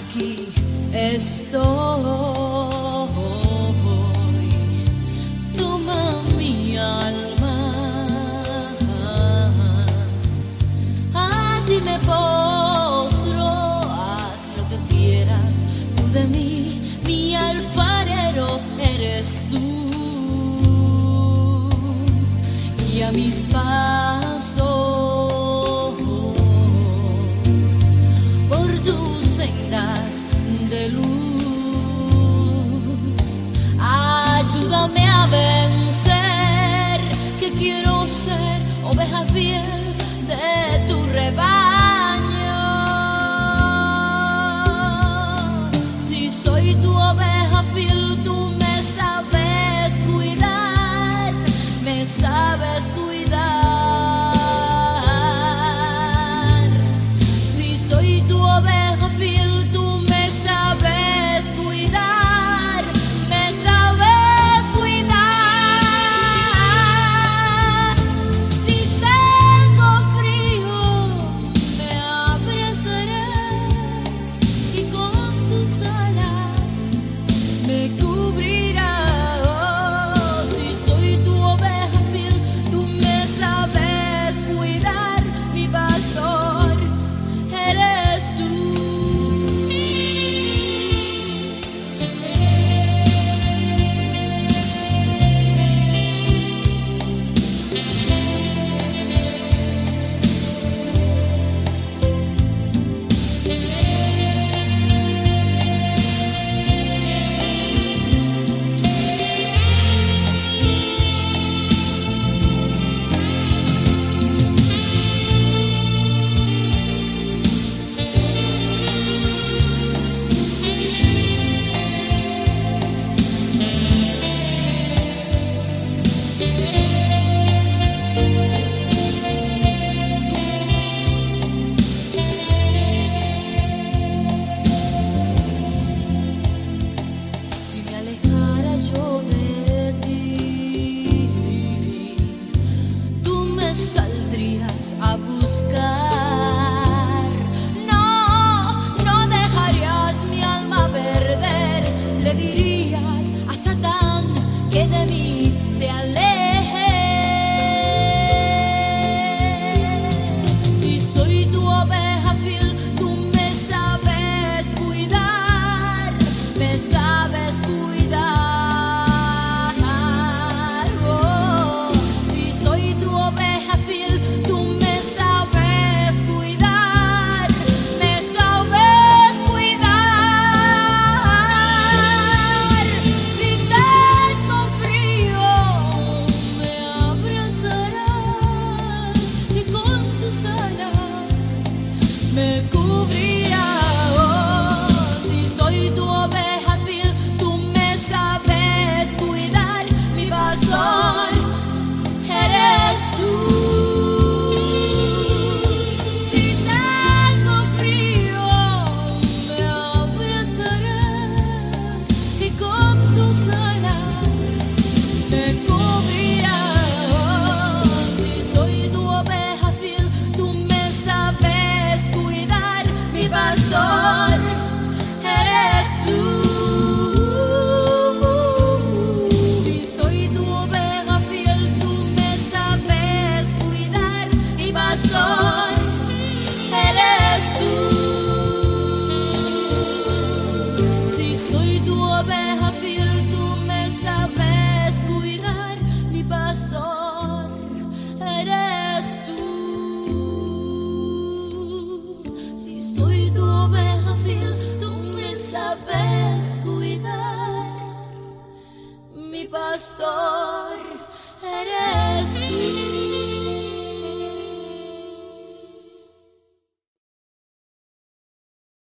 aquí estoy. Toma mi alma, a ti me postro, haz lo que quieras tú de mí, mi alfarero eres tú. Y a mis padres fiel de tu rebaño. Si soy tu oveja fiel. sabes tú. oveja fiel tú me sabes cuidar, mi pastor eres tú. Si soy tu oveja fiel, tú me sabes cuidar, mi pastor eres